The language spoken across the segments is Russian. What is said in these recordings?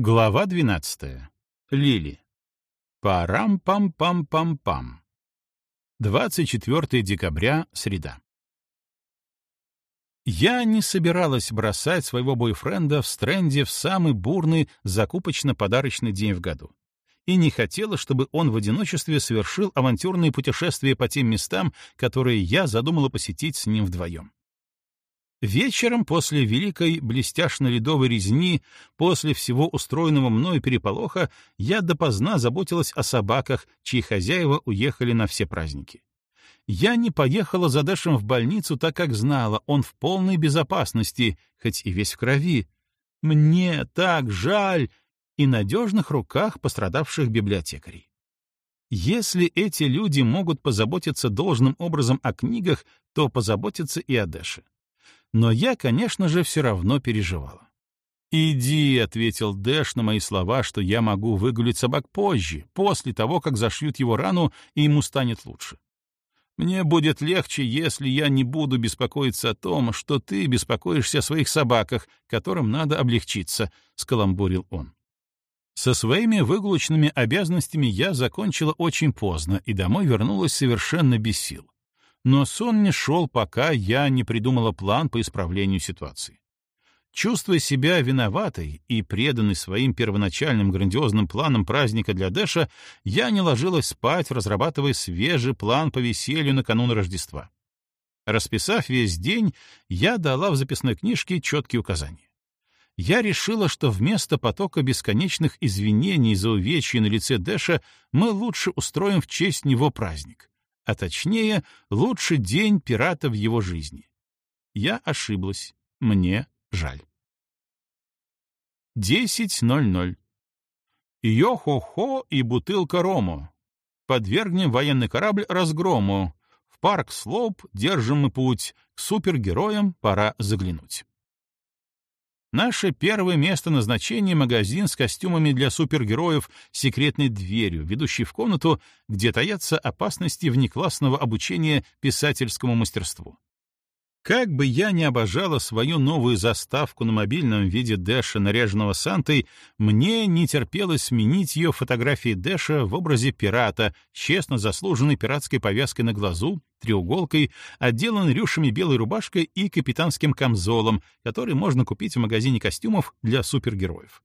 Глава 12. Лили. Парам-пам-пам-пам-пам. 24 декабря, среда. Я не собиралась бросать своего бойфренда в стренде в самый бурный закупочно-подарочный день в году. И не хотела, чтобы он в одиночестве совершил авантюрные путешествия по тем местам, которые я задумала посетить с ним вдвоем. Вечером после великой блестяшно-ледовой резни, после всего устроенного мною переполоха, я допоздна заботилась о собаках, чьи хозяева уехали на все праздники. Я не поехала за Дэшем в больницу, так как знала, он в полной безопасности, хоть и весь в крови. Мне так жаль! И надежных руках пострадавших библиотекарей. Если эти люди могут позаботиться должным образом о книгах, то позаботятся и о Дэше но я, конечно же, все равно переживала. «Иди», — ответил Дэш на мои слова, что я могу выгулить собак позже, после того, как зашьют его рану, и ему станет лучше. «Мне будет легче, если я не буду беспокоиться о том, что ты беспокоишься о своих собаках, которым надо облегчиться», — скаламбурил он. Со своими выгулочными обязанностями я закончила очень поздно и домой вернулась совершенно без сил но сон не шел, пока я не придумала план по исправлению ситуации. Чувствуя себя виноватой и преданной своим первоначальным грандиозным планам праздника для Дэша, я не ложилась спать, разрабатывая свежий план по веселью накануне Рождества. Расписав весь день, я дала в записной книжке четкие указания. Я решила, что вместо потока бесконечных извинений за увечья на лице Дэша мы лучше устроим в честь него праздник а точнее, лучший день пирата в его жизни. Я ошиблась. Мне жаль. 10.00. Йо-хо-хо и бутылка рому. Подвергнем военный корабль разгрому. В парк Слоуп держим мы путь. К супергероям пора заглянуть. Наше первое место назначения — магазин с костюмами для супергероев с секретной дверью, ведущей в комнату, где таятся опасности внеклассного обучения писательскому мастерству. Как бы я ни обожала свою новую заставку на мобильном виде Дэша, наряженного Сантой, мне не терпелось сменить ее фотографии Дэша в образе пирата, честно заслуженной пиратской повязкой на глазу, треуголкой, отделан рюшами белой рубашкой и капитанским камзолом, который можно купить в магазине костюмов для супергероев.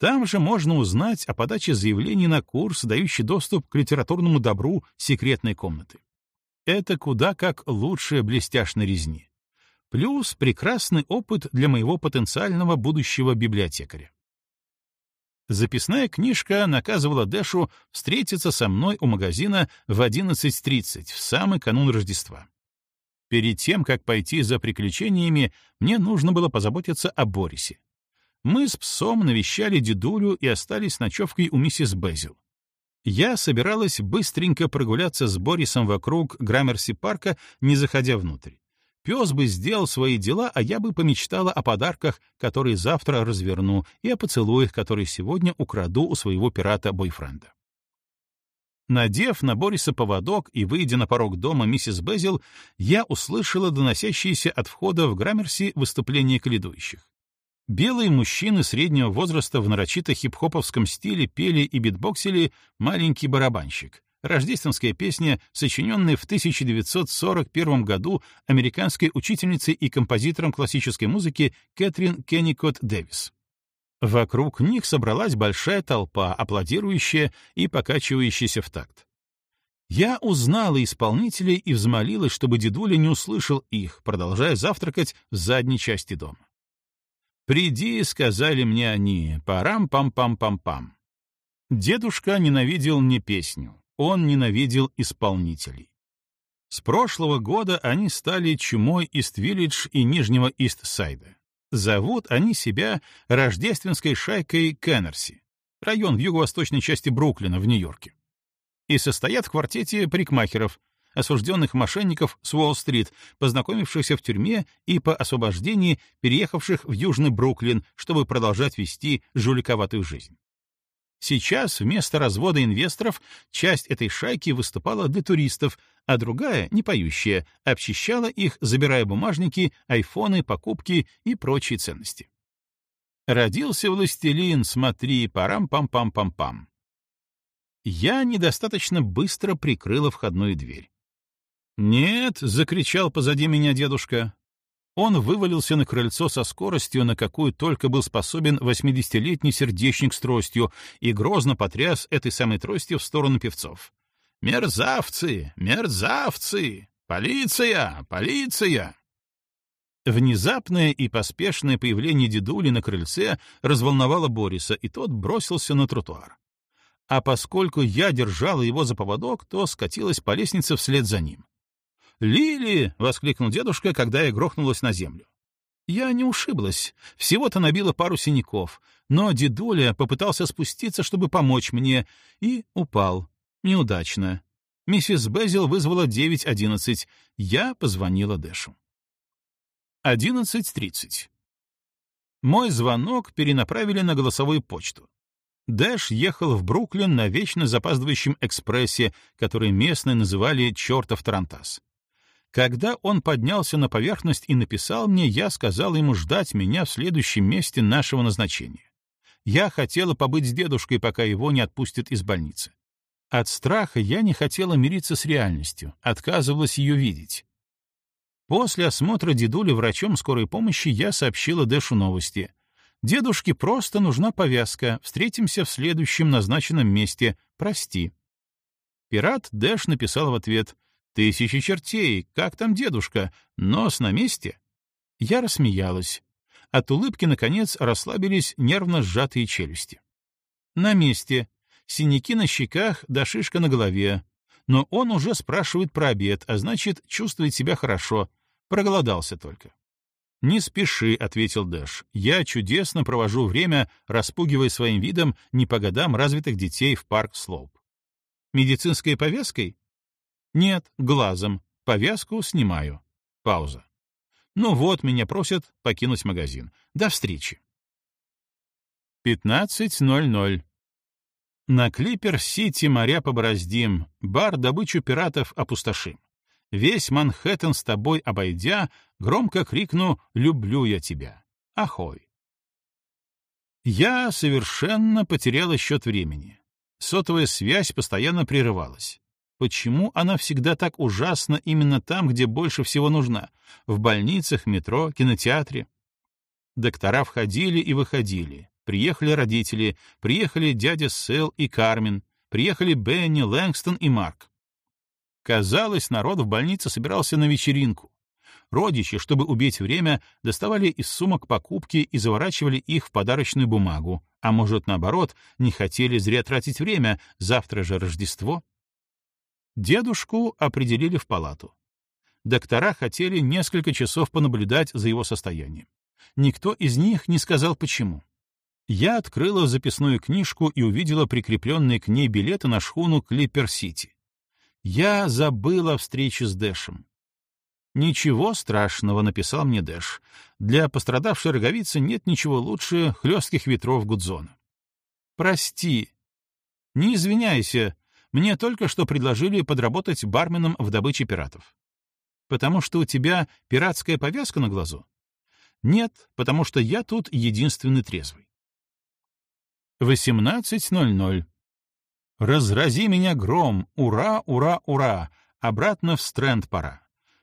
Там же можно узнать о подаче заявлений на курс, дающий доступ к литературному добру секретной комнаты это куда как лучшая блестяшная резни. Плюс прекрасный опыт для моего потенциального будущего библиотекаря. Записная книжка наказывала Дэшу встретиться со мной у магазина в 11.30, в самый канун Рождества. Перед тем, как пойти за приключениями, мне нужно было позаботиться о Борисе. Мы с псом навещали дедулю и остались ночевкой у миссис Безил. Я собиралась быстренько прогуляться с Борисом вокруг Граммерси-парка, не заходя внутрь. Пес бы сделал свои дела, а я бы помечтала о подарках, которые завтра разверну, и о поцелуях, которые сегодня украду у своего пирата-бойфренда. Надев на Бориса поводок и выйдя на порог дома миссис Безил, я услышала доносящиеся от входа в Граммерси выступления каледующих. Белые мужчины среднего возраста в нарочито хип-хоповском стиле пели и битбоксили «Маленький барабанщик» — рождественская песня, сочиненная в 1941 году американской учительницей и композитором классической музыки Кэтрин Кенникот Дэвис. Вокруг них собралась большая толпа, аплодирующая и покачивающаяся в такт. Я узнала исполнителей и взмолилась, чтобы дедуля не услышал их, продолжая завтракать в задней части дома. «Приди», — сказали мне они, «парам-пам-пам-пам-пам». Дедушка ненавидел не песню, он ненавидел исполнителей. С прошлого года они стали чумой Ист-Виллидж и Нижнего Ист-Сайда. Зовут они себя рождественской шайкой Кеннерси, район в юго-восточной части Бруклина в Нью-Йорке. И состоят в квартете парикмахеров, осужденных мошенников с Уолл-стрит, познакомившихся в тюрьме и по освобождении переехавших в Южный Бруклин, чтобы продолжать вести жуликоватую жизнь. Сейчас вместо развода инвесторов часть этой шайки выступала для туристов, а другая, не поющая, обчищала их, забирая бумажники, айфоны, покупки и прочие ценности. «Родился властелин, смотри, парам-пам-пам-пам-пам». Я недостаточно быстро прикрыла входную дверь. «Нет!» — закричал позади меня дедушка. Он вывалился на крыльцо со скоростью, на какую только был способен 80-летний сердечник с тростью, и грозно потряс этой самой тростью в сторону певцов. «Мерзавцы! Мерзавцы! Полиция! Полиция!» Внезапное и поспешное появление дедули на крыльце разволновало Бориса, и тот бросился на тротуар. А поскольку я держала его за поводок, то скатилась по лестнице вслед за ним. «Лили!» — воскликнул дедушка, когда я грохнулась на землю. Я не ушиблась, всего-то набила пару синяков, но дедуля попытался спуститься, чтобы помочь мне, и упал. Неудачно. Миссис Безил вызвала 9.11. Я позвонила Дэшу. 11.30. Мой звонок перенаправили на голосовую почту. Дэш ехал в Бруклин на вечно запаздывающем экспрессе, который местные называли «чертов Тарантас». Когда он поднялся на поверхность и написал мне, я сказал ему ждать меня в следующем месте нашего назначения. Я хотела побыть с дедушкой, пока его не отпустят из больницы. От страха я не хотела мириться с реальностью, отказывалась ее видеть. После осмотра дедули врачом скорой помощи я сообщила Дэшу новости. «Дедушке просто нужна повязка. Встретимся в следующем назначенном месте. Прости». Пират Дэш написал в ответ — Тысячи чертей, как там дедушка, нос на месте? Я рассмеялась. От улыбки, наконец, расслабились нервно сжатые челюсти. На месте. Синяки на щеках, да шишка на голове. Но он уже спрашивает про обед, а значит, чувствует себя хорошо. Проголодался только. «Не спеши», — ответил Дэш. «Я чудесно провожу время, распугивая своим видом не по годам развитых детей в парк Слоуп». «Медицинской повязкой?» Нет, глазом. Повязку снимаю. Пауза. Ну вот, меня просят покинуть магазин. До встречи. 15.00. На Клипер-Сити моря побороздим, бар добычу пиратов опустошим. Весь Манхэттен с тобой обойдя, громко крикну «Люблю я тебя!» Ахой! Я совершенно потеряла счет времени. Сотовая связь постоянно прерывалась. Почему она всегда так ужасна именно там, где больше всего нужна? В больницах, метро, кинотеатре? Доктора входили и выходили. Приехали родители, приехали дядя Сэл и Кармен, приехали Бенни, Лэнгстон и Марк. Казалось, народ в больнице собирался на вечеринку. Родичи, чтобы убить время, доставали из сумок покупки и заворачивали их в подарочную бумагу, а может, наоборот, не хотели зря тратить время, завтра же Рождество — Дедушку определили в палату. Доктора хотели несколько часов понаблюдать за его состоянием. Никто из них не сказал почему. Я открыла записную книжку и увидела прикрепленные к ней билеты на шхуну Клипер Сити. Я забыла о с Дэшем. «Ничего страшного», — написал мне Дэш. «Для пострадавшей роговицы нет ничего лучше хлестких ветров Гудзона». «Прости». «Не извиняйся», мне только что предложили подработать барменом в добыче пиратов. Потому что у тебя пиратская повязка на глазу? Нет, потому что я тут единственный трезвый. 18.00. Разрази меня гром, ура, ура, ура, обратно в стренд пора.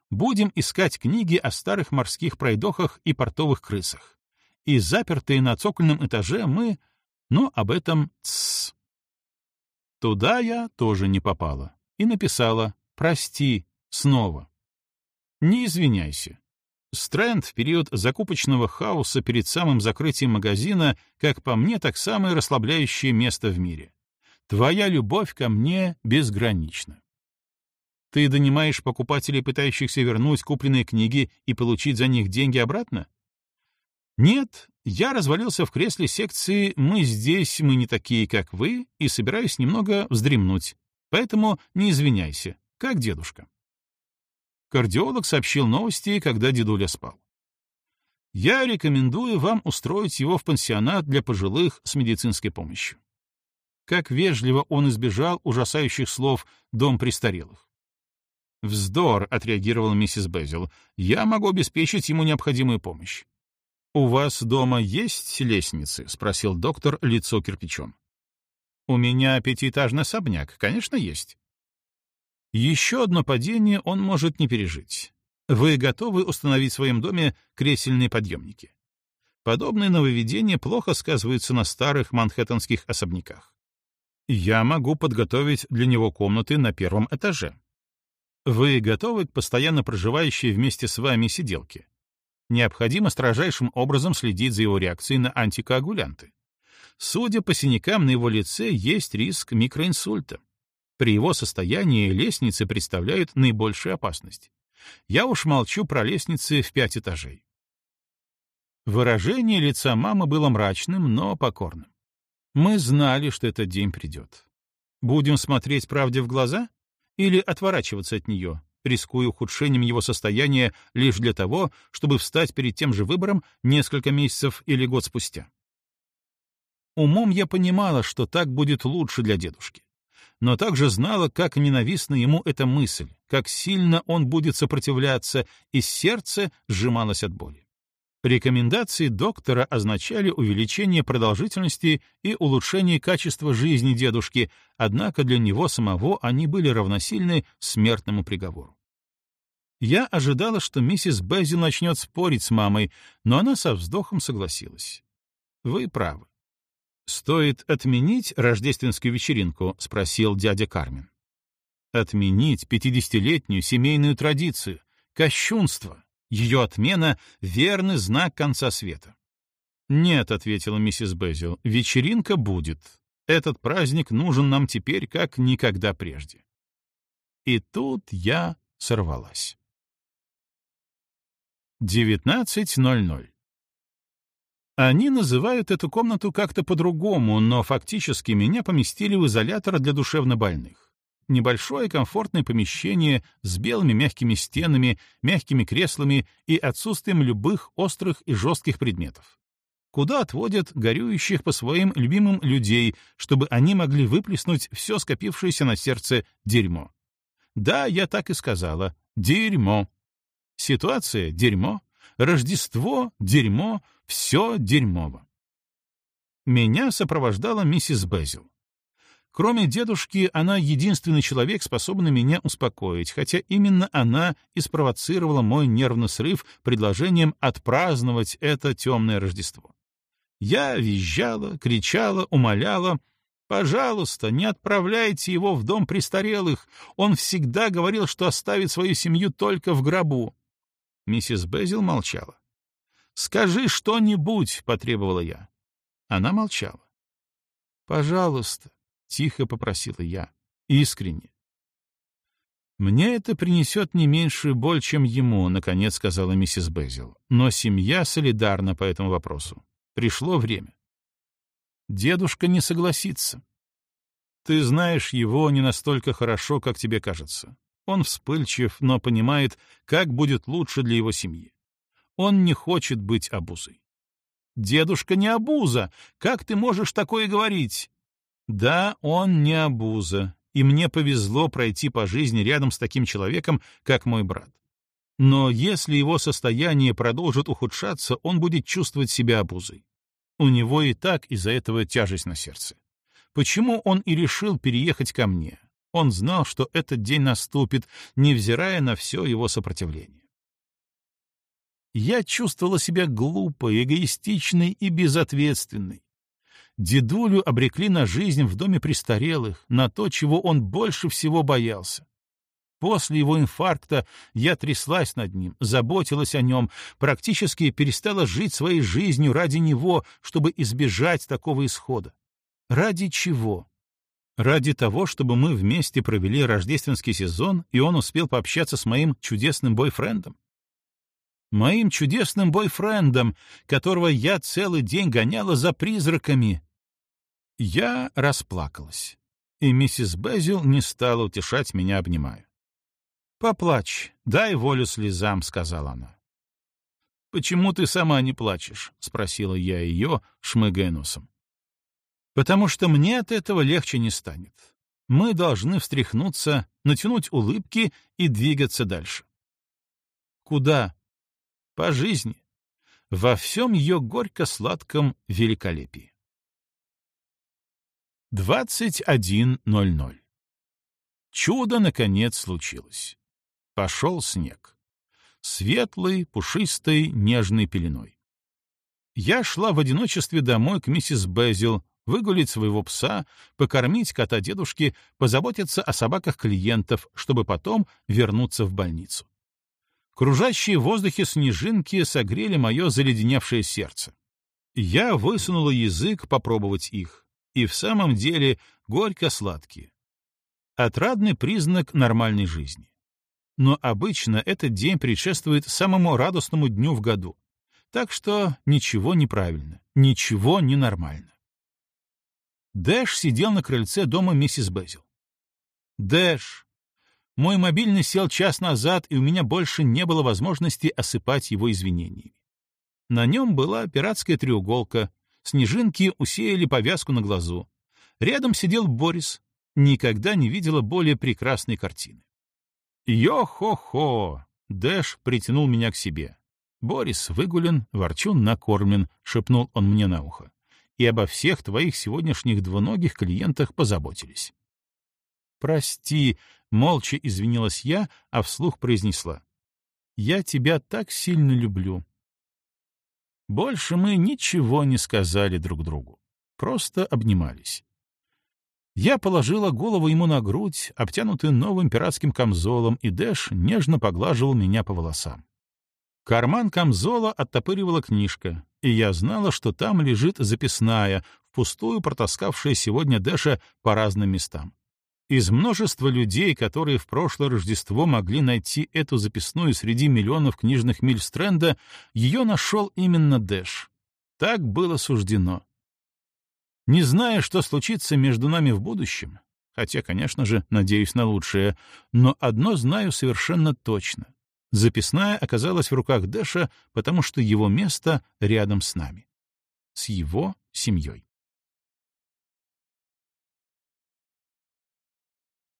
Будем искать книги о старых морских пройдохах и портовых крысах. И запертые на цокольном этаже мы... Но об этом... Тссс. Туда я тоже не попала и написала «Прости» снова. Не извиняйся. Стрэнд в период закупочного хаоса перед самым закрытием магазина, как по мне, так самое расслабляющее место в мире. Твоя любовь ко мне безгранична. Ты донимаешь покупателей, пытающихся вернуть купленные книги и получить за них деньги обратно? Нет, я развалился в кресле секции «Мы здесь, мы не такие, как вы» и собираюсь немного вздремнуть. Поэтому не извиняйся, как дедушка. Кардиолог сообщил новости, когда дедуля спал. Я рекомендую вам устроить его в пансионат для пожилых с медицинской помощью. Как вежливо он избежал ужасающих слов «дом престарелых». «Вздор», — отреагировала миссис Безил, — «я могу обеспечить ему необходимую помощь. «У вас дома есть лестницы?» — спросил доктор лицо кирпичом. «У меня пятиэтажный особняк, конечно, есть». Еще одно падение он может не пережить. Вы готовы установить в своем доме кресельные подъемники? Подобные нововведения плохо сказываются на старых манхэттенских особняках. Я могу подготовить для него комнаты на первом этаже. Вы готовы к постоянно проживающей вместе с вами сиделке? необходимо строжайшим образом следить за его реакцией на антикоагулянты. Судя по синякам на его лице, есть риск микроинсульта. При его состоянии лестницы представляют наибольшую опасность. Я уж молчу про лестницы в пять этажей. Выражение лица мамы было мрачным, но покорным. Мы знали, что этот день придет. Будем смотреть правде в глаза или отворачиваться от нее, рискуя ухудшением его состояния лишь для того, чтобы встать перед тем же выбором несколько месяцев или год спустя. Умом я понимала, что так будет лучше для дедушки, но также знала, как ненавистна ему эта мысль, как сильно он будет сопротивляться, и сердце сжималось от боли. Рекомендации доктора означали увеличение продолжительности и улучшение качества жизни дедушки, однако для него самого они были равносильны смертному приговору. Я ожидала, что миссис Безил начнет спорить с мамой, но она со вздохом согласилась. «Вы правы». «Стоит отменить рождественскую вечеринку?» — спросил дядя Кармен. «Отменить пятидесятилетнюю семейную традицию, кощунство, ее отмена — верный знак конца света». «Нет», — ответила миссис Безил, — «вечеринка будет. Этот праздник нужен нам теперь как никогда прежде». И тут я сорвалась. 19.00. Они называют эту комнату как-то по-другому, но фактически меня поместили в изолятор для душевнобольных. Небольшое комфортное помещение с белыми мягкими стенами, мягкими креслами и отсутствием любых острых и жестких предметов. Куда отводят горюющих по своим любимым людей, чтобы они могли выплеснуть все скопившееся на сердце дерьмо? Да, я так и сказала. Дерьмо. Ситуация — дерьмо, Рождество — дерьмо, все дерьмово. Меня сопровождала миссис Безил. Кроме дедушки, она единственный человек, способный меня успокоить, хотя именно она и спровоцировала мой нервный срыв предложением отпраздновать это темное Рождество. Я визжала, кричала, умоляла. «Пожалуйста, не отправляйте его в дом престарелых. Он всегда говорил, что оставит свою семью только в гробу. Миссис Безил молчала. «Скажи что-нибудь!» — потребовала я. Она молчала. «Пожалуйста!» — тихо попросила я. Искренне. «Мне это принесет не меньшую боль, чем ему», — наконец сказала миссис Безил. «Но семья солидарна по этому вопросу. Пришло время». «Дедушка не согласится». «Ты знаешь его не настолько хорошо, как тебе кажется. Он вспыльчив, но понимает, как будет лучше для его семьи. Он не хочет быть обузой. «Дедушка не обуза! Как ты можешь такое говорить?» «Да, он не обуза, и мне повезло пройти по жизни рядом с таким человеком, как мой брат. Но если его состояние продолжит ухудшаться, он будет чувствовать себя обузой. У него и так из-за этого тяжесть на сердце. Почему он и решил переехать ко мне? он знал, что этот день наступит, невзирая на все его сопротивление. Я чувствовала себя глупой, эгоистичной и безответственной. Дедулю обрекли на жизнь в доме престарелых, на то, чего он больше всего боялся. После его инфаркта я тряслась над ним, заботилась о нем, практически перестала жить своей жизнью ради него, чтобы избежать такого исхода. Ради чего? Ради того, чтобы мы вместе провели рождественский сезон, и он успел пообщаться с моим чудесным бойфрендом? Моим чудесным бойфрендом, которого я целый день гоняла за призраками. Я расплакалась, и миссис Безил не стала утешать меня, обнимая. «Поплачь, дай волю слезам», — сказала она. «Почему ты сама не плачешь?» — спросила я ее, шмыгая носом потому что мне от этого легче не станет. Мы должны встряхнуться, натянуть улыбки и двигаться дальше. Куда? По жизни. Во всем ее горько-сладком великолепии. 21.00 Чудо, наконец, случилось. Пошел снег. Светлый, пушистый, нежной пеленой. Я шла в одиночестве домой к миссис Безил, выгулить своего пса, покормить кота дедушки, позаботиться о собаках клиентов, чтобы потом вернуться в больницу. Кружащие в воздухе снежинки согрели мое заледеневшее сердце. Я высунула язык попробовать их, и в самом деле горько-сладкие. Отрадный признак нормальной жизни. Но обычно этот день предшествует самому радостному дню в году. Так что ничего неправильно, ничего ненормально. Дэш сидел на крыльце дома миссис Безил. «Дэш, мой мобильный сел час назад, и у меня больше не было возможности осыпать его извинениями. На нем была пиратская треуголка, снежинки усеяли повязку на глазу. Рядом сидел Борис. Никогда не видела более прекрасной картины. «Йо-хо-хо!» — Дэш притянул меня к себе. «Борис выгулен, ворчун накормлен», — шепнул он мне на ухо и обо всех твоих сегодняшних двуногих клиентах позаботились. «Прости», — молча извинилась я, а вслух произнесла. «Я тебя так сильно люблю». Больше мы ничего не сказали друг другу, просто обнимались. Я положила голову ему на грудь, обтянутую новым пиратским камзолом, и Дэш нежно поглаживал меня по волосам. Карман камзола оттопыривала книжка и я знала, что там лежит записная, впустую протаскавшая сегодня Дэша по разным местам. Из множества людей, которые в прошлое Рождество могли найти эту записную среди миллионов книжных миль Стрэнда, ее нашел именно Дэш. Так было суждено. Не зная, что случится между нами в будущем, хотя, конечно же, надеюсь на лучшее, но одно знаю совершенно точно. Записная оказалась в руках Дэша, потому что его место рядом с нами. С его семьей.